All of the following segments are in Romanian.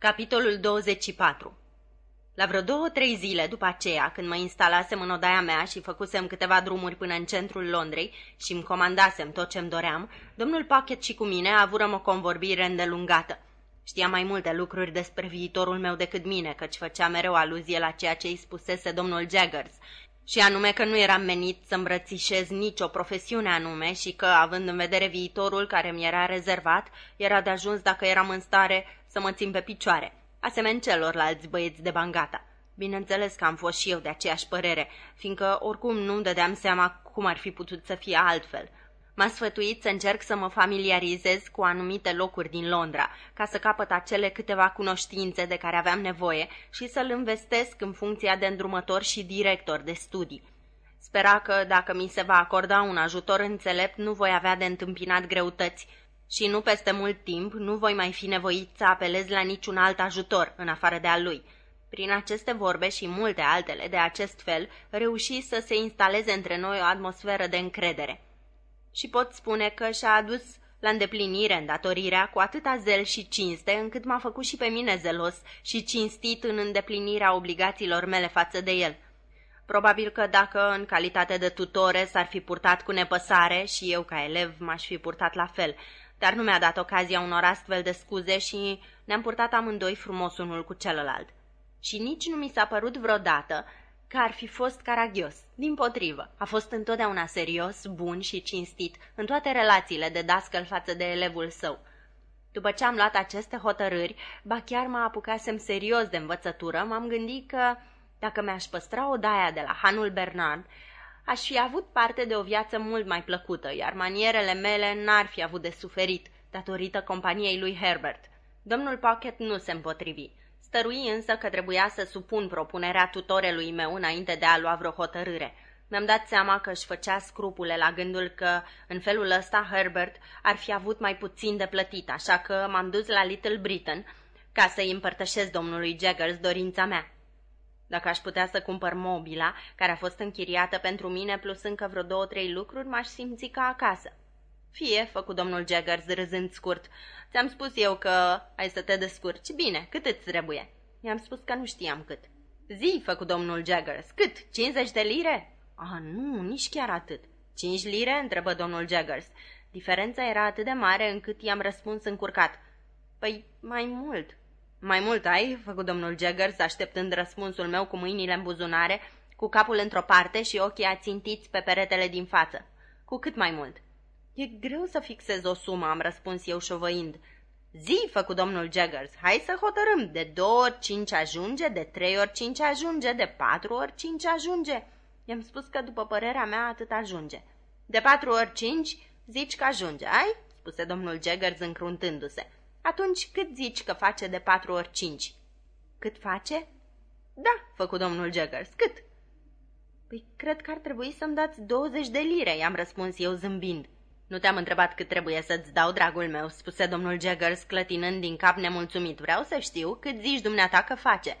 Capitolul 24 La vreo două-trei zile după aceea, când mă instalasem în odaia mea și făcusem câteva drumuri până în centrul Londrei și îmi comandasem tot ce-mi doream, domnul Pocket și cu mine avurăm o convorbire îndelungată. Știa mai multe lucruri despre viitorul meu decât mine, căci făcea mereu aluzie la ceea ce îi spusese domnul Jaggers și anume că nu eram menit să îmbrățișez nicio profesiune anume și că, având în vedere viitorul care mi era rezervat, era de ajuns dacă eram în stare să mă țin pe picioare, asemeni celorlalți băieți de bangata. Bineînțeles că am fost și eu de aceeași părere, fiindcă oricum nu dădeam seama cum ar fi putut să fie altfel. M-a sfătuit să încerc să mă familiarizez cu anumite locuri din Londra, ca să capăt acele câteva cunoștințe de care aveam nevoie și să-l învestesc în funcția de îndrumător și director de studii. Spera că, dacă mi se va acorda un ajutor înțelept, nu voi avea de întâmpinat greutăți și nu peste mult timp nu voi mai fi nevoit să apelez la niciun alt ajutor, în afară de al lui. Prin aceste vorbe și multe altele de acest fel, reuși să se instaleze între noi o atmosferă de încredere și pot spune că și-a adus la îndeplinire îndatorirea cu atâta zel și cinste, încât m-a făcut și pe mine zelos și cinstit în îndeplinirea obligațiilor mele față de el. Probabil că dacă, în calitate de tutore, s-ar fi purtat cu nepăsare și eu, ca elev, m-aș fi purtat la fel, dar nu mi-a dat ocazia unor astfel de scuze și ne-am purtat amândoi frumos unul cu celălalt. Și nici nu mi s-a părut vreodată că ar fi fost caragios. Din potrivă, a fost întotdeauna serios, bun și cinstit în toate relațiile de dascăl față de elevul său. După ce am luat aceste hotărâri, ba chiar mă apucasem serios de învățătură, m-am gândit că, dacă mi-aș păstra odaia de la Hanul Bernard, aș fi avut parte de o viață mult mai plăcută, iar manierele mele n-ar fi avut de suferit, datorită companiei lui Herbert. Domnul Pocket nu se împotrivi. Stărui însă că trebuia să supun propunerea tutorelui meu înainte de a lua vreo hotărâre. Mi-am dat seama că își făcea scrupule la gândul că, în felul ăsta, Herbert ar fi avut mai puțin de plătit, așa că m-am dus la Little Britain ca să-i împărtășesc domnului Jaggers dorința mea. Dacă aș putea să cumpăr mobila, care a fost închiriată pentru mine, plus încă vreo două-trei lucruri, m-aș simți ca acasă. Fie, făcu domnul Jaggers râzând scurt, ți-am spus eu că ai să te descurci. Bine, cât îți trebuie? I-am spus că nu știam cât. Zi, făcu domnul Jaggers, cât? 50 de lire? Ah, nu, nici chiar atât. Cinci lire? întrebă domnul Jaggers. Diferența era atât de mare încât i-am răspuns încurcat. Păi, mai mult. Mai mult ai, făcut domnul Jaggers, așteptând răspunsul meu cu mâinile în buzunare, cu capul într-o parte și ochii ațintiți pe peretele din față. Cu cât mai mult? E greu să fixez o sumă, am răspuns eu șovăind. Zi, făcu domnul Jaggers, hai să hotărâm. De două ori cinci ajunge, de trei ori cinci ajunge, de patru ori cinci ajunge. I-am spus că, după părerea mea, atât ajunge. De patru ori cinci, zici că ajunge, ai? spuse domnul Jaggers încruntându-se. Atunci cât zici că face de patru ori cinci? Cât face? Da, făcu domnul Jaggers, cât? Păi cred că ar trebui să-mi dați 20 de lire, i-am răspuns eu zâmbind. Nu te-am întrebat cât trebuie să-ți dau, dragul meu," spuse domnul Jaggers, clătinând din cap nemulțumit. Vreau să știu cât zici dumneata că face."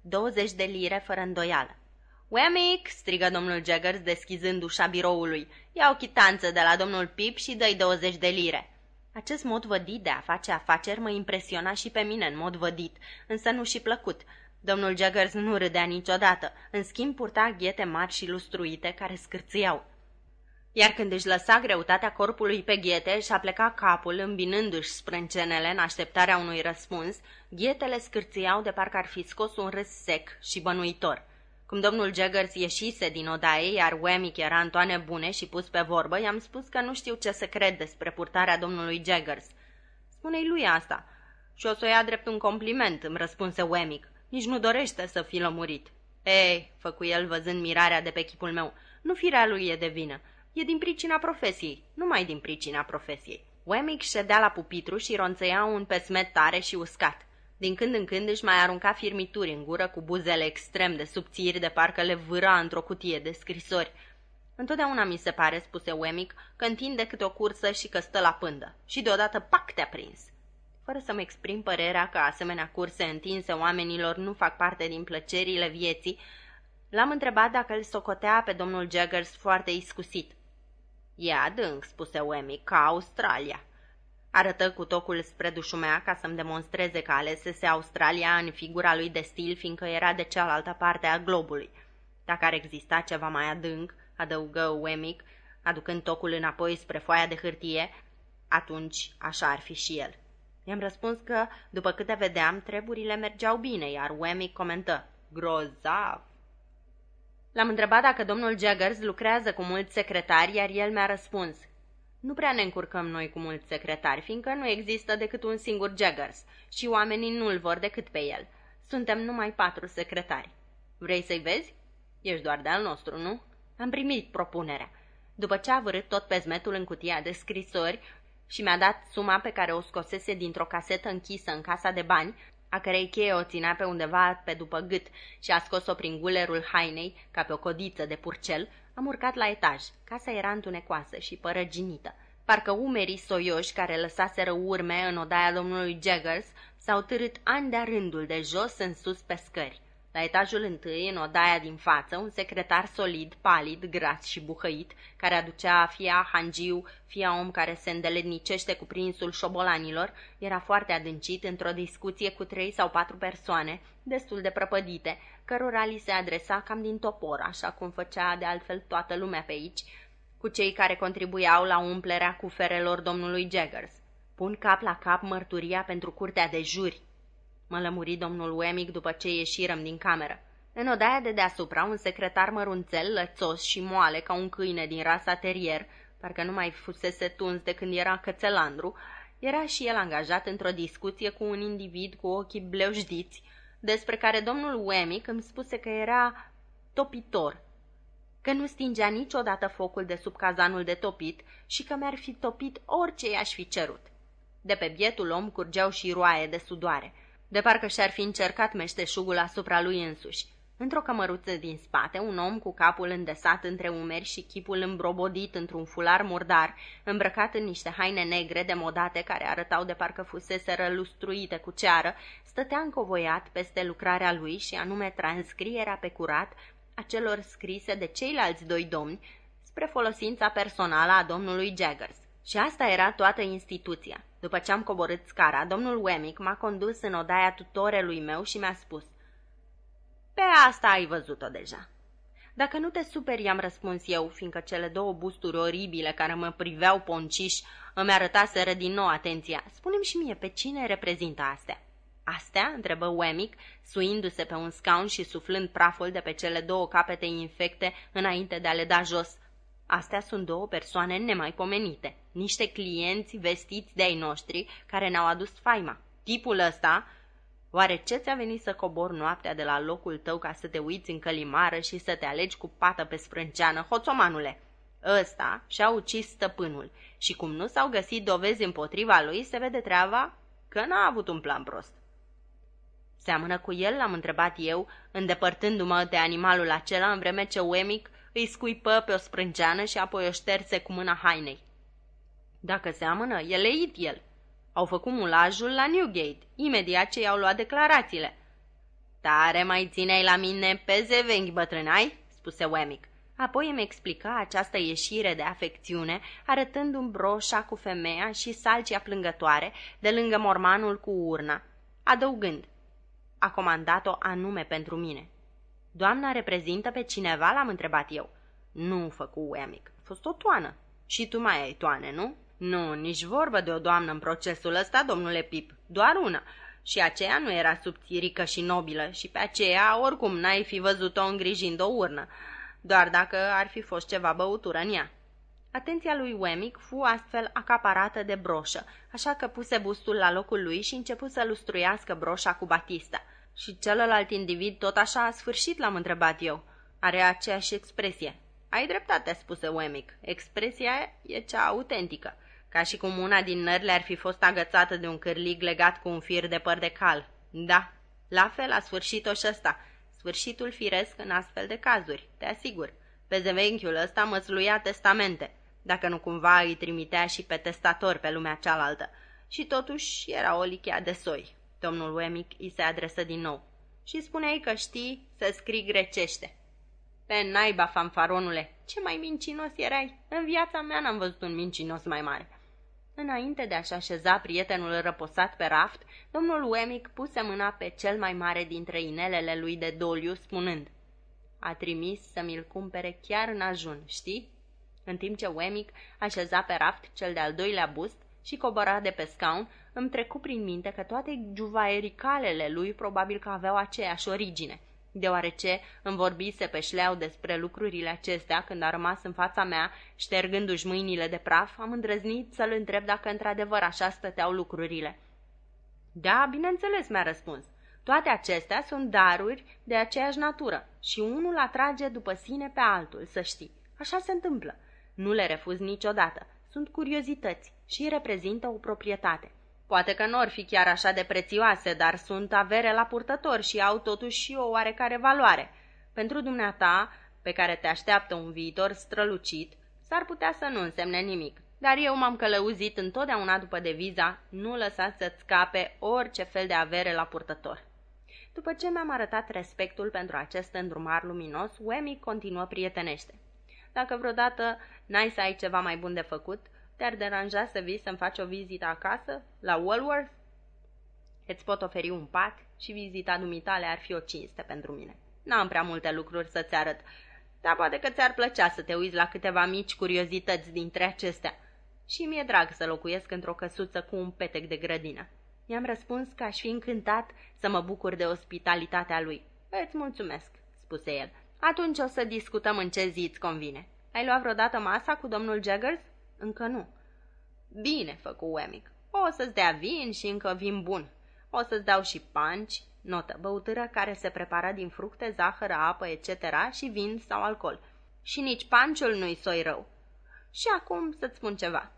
20 de lire fără îndoială. Wemmick!" strigă domnul Jaggers, deschizând ușa biroului. Ia o chitanță de la domnul Pip și dă-i 20 de lire." Acest mod vădit de a face afaceri mă impresiona și pe mine în mod vădit, însă nu și plăcut. Domnul Jaggers nu râdea niciodată, în schimb purta ghete mari și lustruite care scârțâiau. Iar când își lăsa greutatea corpului pe ghete și a plecat capul, îmbinându-și sprâncenele în așteptarea unui răspuns, ghetele scârțiau de parcă ar fi scos un râs sec și bănuitor. Cum domnul Jaggers ieșise din odaie, iar Wemmick era în toane bune și pus pe vorbă, i-am spus că nu știu ce să cred despre purtarea domnului Jaggers. Spune-i lui asta. Și o să o ia drept un compliment, îmi răspunse Wemmick. Nici nu dorește să fi lămurit. Ei, făcu el văzând mirarea de pe chipul meu, nu firea lui e de vină. E din pricina profesiei, numai din pricina profesiei. Wemmick ședea la pupitru și ronțăia un pesmet tare și uscat. Din când în când își mai arunca firmituri în gură cu buzele extrem de subțiri de parcă le vâra într-o cutie de scrisori. Întotdeauna mi se pare, spuse Wemmick, că întinde câte o cursă și că stă la pândă. Și deodată, pac, te-a prins. Fără să-mi exprim părerea că asemenea curse întinse oamenilor nu fac parte din plăcerile vieții, l-am întrebat dacă îl socotea pe domnul Jaggers foarte iscusit. E adânc, spuse Wemmy, ca Australia. Arătă cu tocul spre dușumea ca să-mi demonstreze că alesese Australia în figura lui de stil, fiindcă era de cealaltă parte a globului. Dacă ar exista ceva mai adânc, adăugă Wemmick, aducând tocul înapoi spre foaia de hârtie, atunci așa ar fi și el. I-am răspuns că, după câte vedeam, treburile mergeau bine, iar Wemmick comentă, grozav. L-am întrebat dacă domnul Jaggers lucrează cu mulți secretari, iar el mi-a răspuns, nu prea ne încurcăm noi cu mulți secretari, fiindcă nu există decât un singur Jaggers și oamenii nu-l vor decât pe el. Suntem numai patru secretari. Vrei să-i vezi? Ești doar de-al nostru, nu? Am primit propunerea. După ce a vărât tot pezmetul în cutia de scrisori și mi-a dat suma pe care o scosese dintr-o casetă închisă în casa de bani, a cărei cheie o ținea pe undeva pe după gât și a scos-o prin gulerul hainei ca pe o codiță de purcel, am urcat la etaj. Casa era întunecoasă și părăginită. Parcă umerii soioși care lăsaseră urme în odaia domnului Jaggers s-au târât ani de-a rândul de jos în sus pe scări. La etajul întâi, în odaia din față, un secretar solid, palid, gras și buhăit, care aducea fia hangiu, fia om care se îndeletnicește cu prinsul șobolanilor, era foarte adâncit într-o discuție cu trei sau patru persoane, destul de prăpădite, cărora li se adresa cam din topor, așa cum făcea de altfel toată lumea pe aici, cu cei care contribuiau la umplerea cuferelor domnului Jaggers. Pun cap la cap mărturia pentru curtea de juri, mă lămuri domnul Wemmick după ce ieșirăm din cameră. În odaia de deasupra, un secretar mărunțel, lățos și moale ca un câine din rasa terier, parcă nu mai fusese tuns de când era cățelandru, era și el angajat într-o discuție cu un individ cu ochii bleușdiți, despre care domnul Wemmick îmi spuse că era topitor, că nu stingea niciodată focul de sub cazanul de topit și că mi-ar fi topit orice i-aș fi cerut. De pe bietul om curgeau și roaie de sudoare de parcă și-ar fi încercat meșteșugul asupra lui însuși. Într-o cămăruță din spate, un om cu capul îndesat între umeri și chipul îmbrobodit într-un fular murdar, îmbrăcat în niște haine negre demodate care arătau de parcă fusese rălustruite cu ceară, stătea încovoiat peste lucrarea lui și anume transcrierea pe curat a celor scrise de ceilalți doi domni spre folosința personală a domnului Jaggers. Și asta era toată instituția. După ce am coborât scara, domnul Wemmick m-a condus în odaia tutorelui meu și mi-a spus Pe asta ai văzut-o deja. Dacă nu te superi, am răspuns eu, fiindcă cele două busturi oribile care mă priveau ponciș îmi arătaseră din nou atenția. Spune-mi și mie, pe cine reprezintă astea? Astea? întrebă Wemmick, suindu-se pe un scaun și suflând praful de pe cele două capete infecte înainte de a le da jos. Astea sunt două persoane nemaipomenite, niște clienți vestiți de-ai noștri care ne-au adus faima. Tipul ăsta, oare ce ți-a venit să cobor noaptea de la locul tău ca să te uiți în călimară și să te alegi cu pată pe sprânceană, hoțomanule? Ăsta și-a ucis stăpânul și cum nu s-au găsit dovezi împotriva lui, se vede treaba că n-a avut un plan prost. Seamănă cu el, l-am întrebat eu, îndepărtându-mă de animalul acela în vreme ce Wemmick îi scuipă pe o sprânceană și apoi o șterse cu mâna hainei. Dacă seamănă, e leit el. Au făcut mulajul la Newgate, imediat ce i-au luat declarațiile. Tare mai țineai la mine pe zevenghi, bătrânai?" spuse Wemmick. Apoi îmi explica această ieșire de afecțiune, arătându-mi broșa cu femeia și salcia plângătoare de lângă mormanul cu urna, adăugând, a comandat-o anume pentru mine. Doamna reprezintă pe cineva?" l-am întrebat eu. Nu, făcu Wemmick. A fost o toană. Și tu mai ai toane, nu?" Nu, nici vorbă de o doamnă în procesul ăsta, domnule Pip. Doar una. Și aceea nu era subțirică și nobilă și pe aceea oricum n-ai fi văzut-o îngrijind o urnă, doar dacă ar fi fost ceva băutură în ea. Atenția lui Wemmick fu astfel acaparată de broșă, așa că puse bustul la locul lui și început să lustruiască broșa cu batista. Și celălalt individ tot așa a sfârșit, l-am întrebat eu. Are aceeași expresie. Ai dreptate, spuse Wemmick. Expresia e cea autentică. Ca și cum una din nările ar fi fost agățată de un cârlig legat cu un fir de păr de cal. Da, la fel a sfârșit-o și ăsta. Sfârșitul firesc în astfel de cazuri, te asigur. Pe zevenchiul ăsta măsluia testamente, dacă nu cumva îi trimitea și pe testator pe lumea cealaltă. Și totuși era o lichea de soi. Domnul Wemmick îi se adresă din nou. Și spuneai că știi să scrii grecește. Pe naiba, fanfaronule, ce mai mincinos erai! În viața mea n-am văzut un mincinos mai mare. Înainte de a-și așeza prietenul răposat pe raft, domnul Wemmick puse mâna pe cel mai mare dintre inelele lui de doliu, spunând A trimis să mi-l cumpere chiar în ajun, știi? În timp ce Wemmick așeza pe raft cel de-al doilea bust și cobora de pe scaun, îmi trecu prin minte că toate juvaericalele lui probabil că aveau aceeași origine – deoarece îmi vorbise pe șleau despre lucrurile acestea când a rămas în fața mea, ștergându-și mâinile de praf, am îndrăznit să-l întreb dacă într-adevăr așa stăteau lucrurile. Da, bineînțeles, mi-a răspuns. Toate acestea sunt daruri de aceeași natură și unul atrage după sine pe altul, să știi. Așa se întâmplă. Nu le refuz niciodată. Sunt curiozități și reprezintă o proprietate. Poate că nu ar fi chiar așa de prețioase, dar sunt avere la purtător și au totuși și o oarecare valoare. Pentru dumneata, pe care te așteaptă un viitor strălucit, s-ar putea să nu însemne nimic. Dar eu m-am călăuzit întotdeauna după deviza, nu lăsa să-ți scape orice fel de avere la purtător. După ce mi-am arătat respectul pentru acest îndrumar luminos, Wemmy continuă prietenește. Dacă vreodată n-ai să ai ceva mai bun de făcut, te-ar deranja să vii să-mi faci o vizită acasă, la Walworth? Îți pot oferi un pat și vizita dumitale ar fi o cinste pentru mine. N-am prea multe lucruri să-ți arăt, dar poate că ți-ar plăcea să te uiți la câteva mici curiozități dintre acestea. Și mi-e drag să locuiesc într-o căsuță cu un petec de grădină. I-am răspuns că aș fi încântat să mă bucur de ospitalitatea lui. Îți mulțumesc, spuse el. Atunci o să discutăm în ce zi îți convine. Ai luat vreodată masa cu domnul Jaggers? Încă nu. Bine, făcu Wemmick. O să-ți dea vin și încă vin bun. O să-ți dau și panci, notă, băutură care se prepară din fructe, zahăr, apă, etc. și vin sau alcool. Și nici panciul nu-i soi rău. Și acum să-ți spun ceva.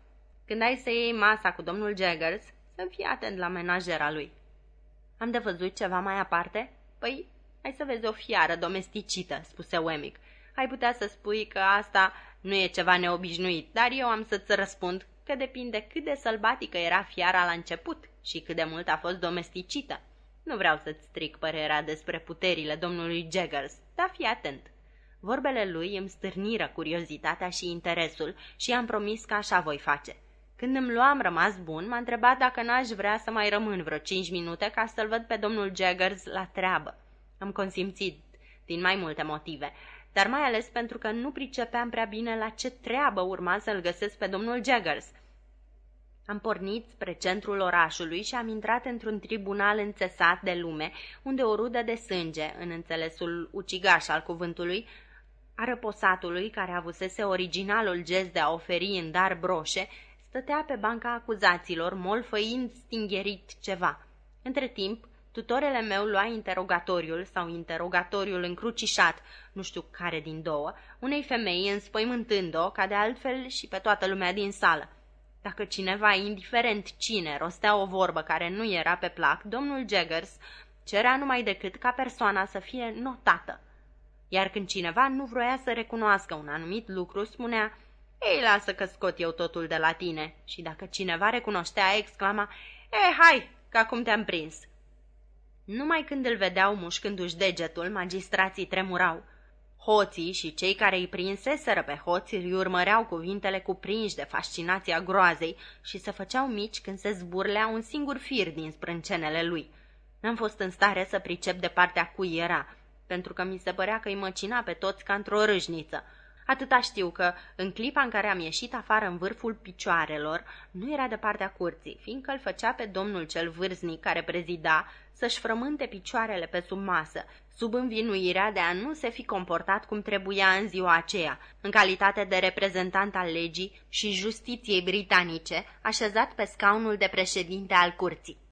Când ai să iei masa cu domnul Jaggers, să fii atent la menajera lui. Am de văzut ceva mai aparte? Păi, ai să vezi o fiară domesticită, spuse Wemmick. Ai putea să spui că asta nu e ceva neobișnuit, dar eu am să-ți răspund că depinde cât de sălbatică era fiara la început și cât de mult a fost domesticită. Nu vreau să-ți stric părerea despre puterile domnului Jaggers, dar fii atent. Vorbele lui îmi stârniră curiozitatea și interesul și am promis că așa voi face. Când îmi luam rămas bun, m-a întrebat dacă n-aș vrea să mai rămân vreo cinci minute ca să-l văd pe domnul Jaggers la treabă. Am consimțit din mai multe motive, dar mai ales pentru că nu pricepeam prea bine la ce treabă urma să-l găsesc pe domnul Jaggers. Am pornit spre centrul orașului și am intrat într-un tribunal înțesat de lume, unde o rudă de sânge, în înțelesul ucigaș al cuvântului, a răposatului, care avusese originalul gest de a oferi în dar broșe, stătea pe banca acuzaților, molfăind stingherit ceva. Între timp, Tutorele meu lua interogatoriul sau interogatoriul încrucișat, nu știu care din două, unei femei înspăimântând-o, ca de altfel și pe toată lumea din sală. Dacă cineva, indiferent cine, rostea o vorbă care nu era pe plac, domnul Jaggers cerea numai decât ca persoana să fie notată. Iar când cineva nu vroia să recunoască un anumit lucru, spunea, Ei, lasă că scot eu totul de la tine. Și dacă cineva recunoștea, exclama, E, hai, că acum te-am prins. Numai când îl vedeau mușcându-și degetul, magistrații tremurau. Hoții și cei care îi prinseseră pe hoți îi urmăreau cuvintele cuprinși de fascinația groazei și se făceau mici când se zburlea un singur fir din sprâncenele lui. N-am fost în stare să pricep de partea cui era, pentru că mi se părea că îi măcina pe toți ca într-o râșniță. Atâta știu că, în clipa în care am ieșit afară în vârful picioarelor, nu era de partea curții, fiindcă îl făcea pe domnul cel vârznic care prezida să-și frământe picioarele pe sub masă, sub învinuirea de a nu se fi comportat cum trebuia în ziua aceea, în calitate de reprezentant al legii și justiției britanice, așezat pe scaunul de președinte al curții.